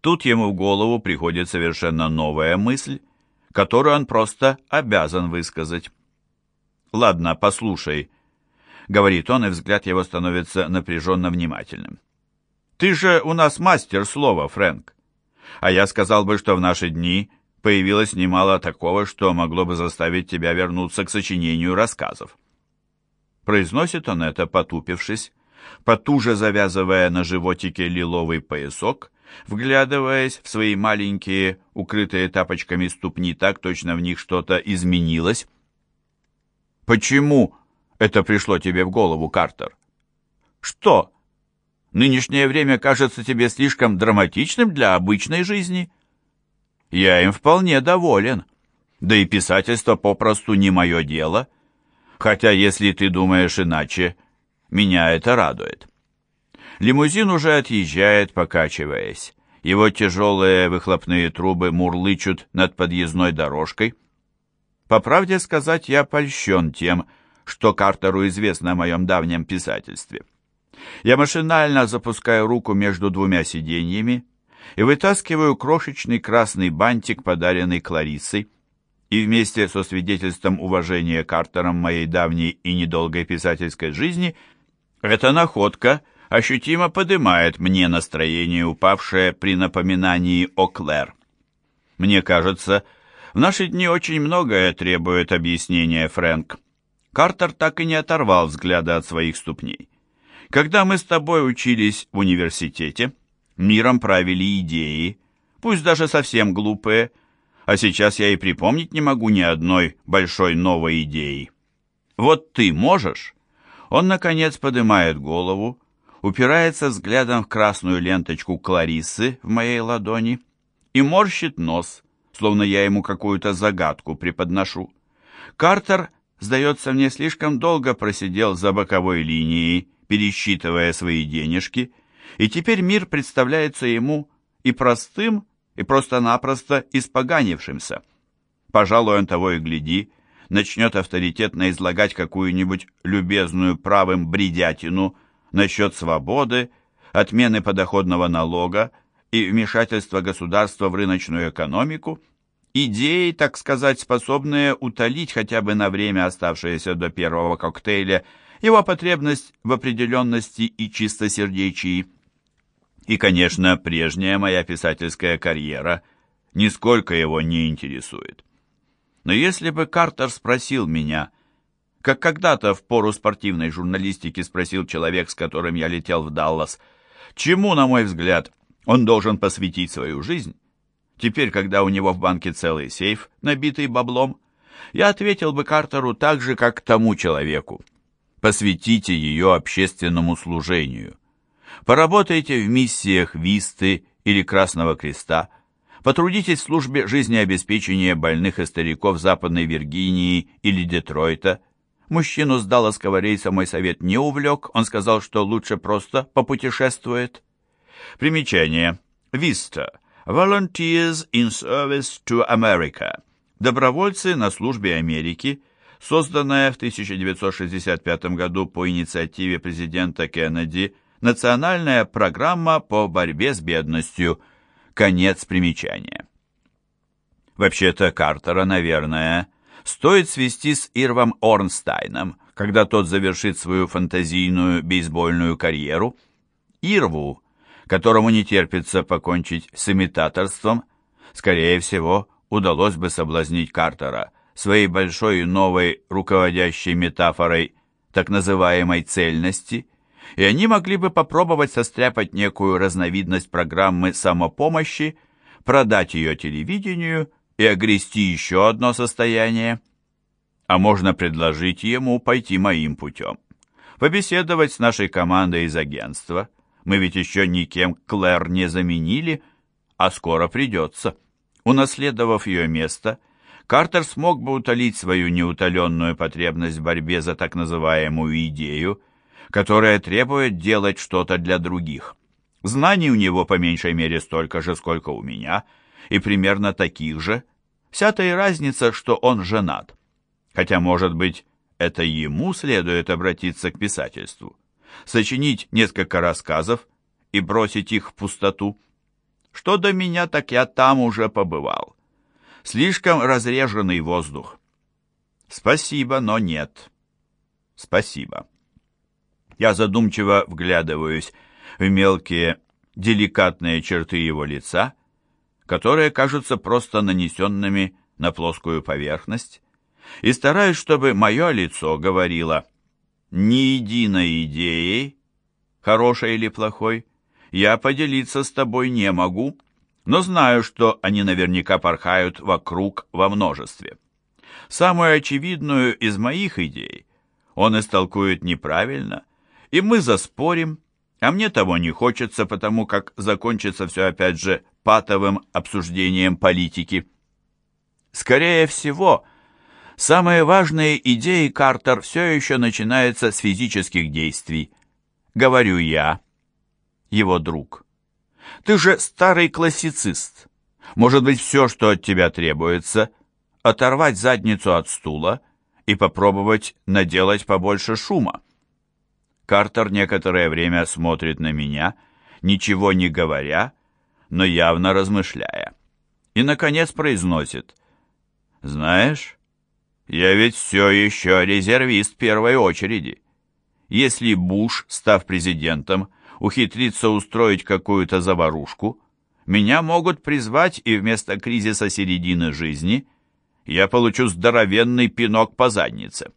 Тут ему в голову приходит совершенно новая мысль, которую он просто обязан высказать. «Ладно, послушай», — говорит он, и взгляд его становится напряженно внимательным. «Ты же у нас мастер слова, Фрэнк. А я сказал бы, что в наши дни появилось немало такого, что могло бы заставить тебя вернуться к сочинению рассказов». Произносит он это, потупившись, потуже завязывая на животике лиловый поясок, вглядываясь в свои маленькие, укрытые тапочками ступни, так точно в них что-то изменилось. «Почему это пришло тебе в голову, Картер?» «Что? Нынешнее время кажется тебе слишком драматичным для обычной жизни?» «Я им вполне доволен. Да и писательство попросту не мое дело. Хотя, если ты думаешь иначе, меня это радует». Лимузин уже отъезжает, покачиваясь. Его тяжелые выхлопные трубы мурлычут над подъездной дорожкой. По правде сказать, я польщен тем, что Картеру известно о моем давнем писательстве. Я машинально запускаю руку между двумя сиденьями и вытаскиваю крошечный красный бантик, подаренный Клариссой, и вместе со свидетельством уважения Картером моей давней и недолгой писательской жизни эта находка ощутимо поднимает мне настроение, упавшее при напоминании о Клэр. Мне кажется, в наши дни очень многое требует объяснения, Фрэнк. Картер так и не оторвал взгляда от своих ступней. Когда мы с тобой учились в университете, миром правили идеи, пусть даже совсем глупые, а сейчас я и припомнить не могу ни одной большой новой идеи. Вот ты можешь? Он, наконец, поднимает голову, упирается взглядом в красную ленточку Клариссы в моей ладони и морщит нос, словно я ему какую-то загадку преподношу. Картер, сдается мне, слишком долго просидел за боковой линией, пересчитывая свои денежки, и теперь мир представляется ему и простым, и просто-напросто испоганившимся. Пожалуй, он того и гляди, начнет авторитетно излагать какую-нибудь любезную правым бредятину, насчет свободы, отмены подоходного налога и вмешательства государства в рыночную экономику, идеи, так сказать, способные утолить хотя бы на время оставшееся до первого коктейля его потребность в определенности и чистосердечии. И, конечно, прежняя моя писательская карьера нисколько его не интересует. Но если бы Картер спросил меня, как когда-то в пору спортивной журналистики спросил человек, с которым я летел в Даллас, чему, на мой взгляд, он должен посвятить свою жизнь. Теперь, когда у него в банке целый сейф, набитый баблом, я ответил бы Картеру так же, как тому человеку. Посвятите ее общественному служению. Поработайте в миссиях Висты или Красного Креста, потрудитесь в службе жизнеобеспечения больных и стариков Западной Виргинии или Детройта, Мужчину с Далласского рейса мой совет не увлек, он сказал, что лучше просто попутешествует. Примечание. Vista. Volunteers in Service to America. Добровольцы на службе Америки, созданная в 1965 году по инициативе президента Кеннеди Национальная программа по борьбе с бедностью. Конец примечания. Вообще-то Картера, наверное, стоит свести с Ирвом Орнстайном, когда тот завершит свою фантазийную бейсбольную карьеру. Ирву, которому не терпится покончить с имитаторством, скорее всего, удалось бы соблазнить Картера своей большой и новой руководящей метафорой так называемой цельности, и они могли бы попробовать состряпать некую разновидность программы самопомощи, продать ее телевидению и огрести еще одно состояние. А можно предложить ему пойти моим путем. Побеседовать с нашей командой из агентства. Мы ведь еще никем Клэр не заменили, а скоро придется. Унаследовав ее место, Картер смог бы утолить свою неутоленную потребность в борьбе за так называемую идею, которая требует делать что-то для других. Знаний у него по меньшей мере столько же, сколько у меня, и примерно таких же, Вся-то и разница, что он женат. Хотя, может быть, это ему следует обратиться к писательству, сочинить несколько рассказов и бросить их в пустоту. Что до меня, так я там уже побывал. Слишком разреженный воздух. Спасибо, но нет. Спасибо. Я задумчиво вглядываюсь в мелкие, деликатные черты его лица, которые кажутся просто нанесенными на плоскую поверхность, и стараюсь, чтобы мое лицо говорило «ни единой идеей, хорошей или плохой, я поделиться с тобой не могу, но знаю, что они наверняка порхают вокруг во множестве. Самую очевидную из моих идей он истолкует неправильно, и мы заспорим, а мне того не хочется, потому как закончится все опять же патовым обсуждением политики. Скорее всего, самые важные идеи Картер все еще начинаются с физических действий. Говорю я, его друг. Ты же старый классицист. Может быть, все, что от тебя требуется, оторвать задницу от стула и попробовать наделать побольше шума. Картер некоторое время смотрит на меня, ничего не говоря, но явно размышляя. И, наконец, произносит. «Знаешь, я ведь все еще резервист первой очереди. Если Буш, став президентом, ухитрится устроить какую-то заварушку, меня могут призвать, и вместо кризиса середины жизни я получу здоровенный пинок по заднице».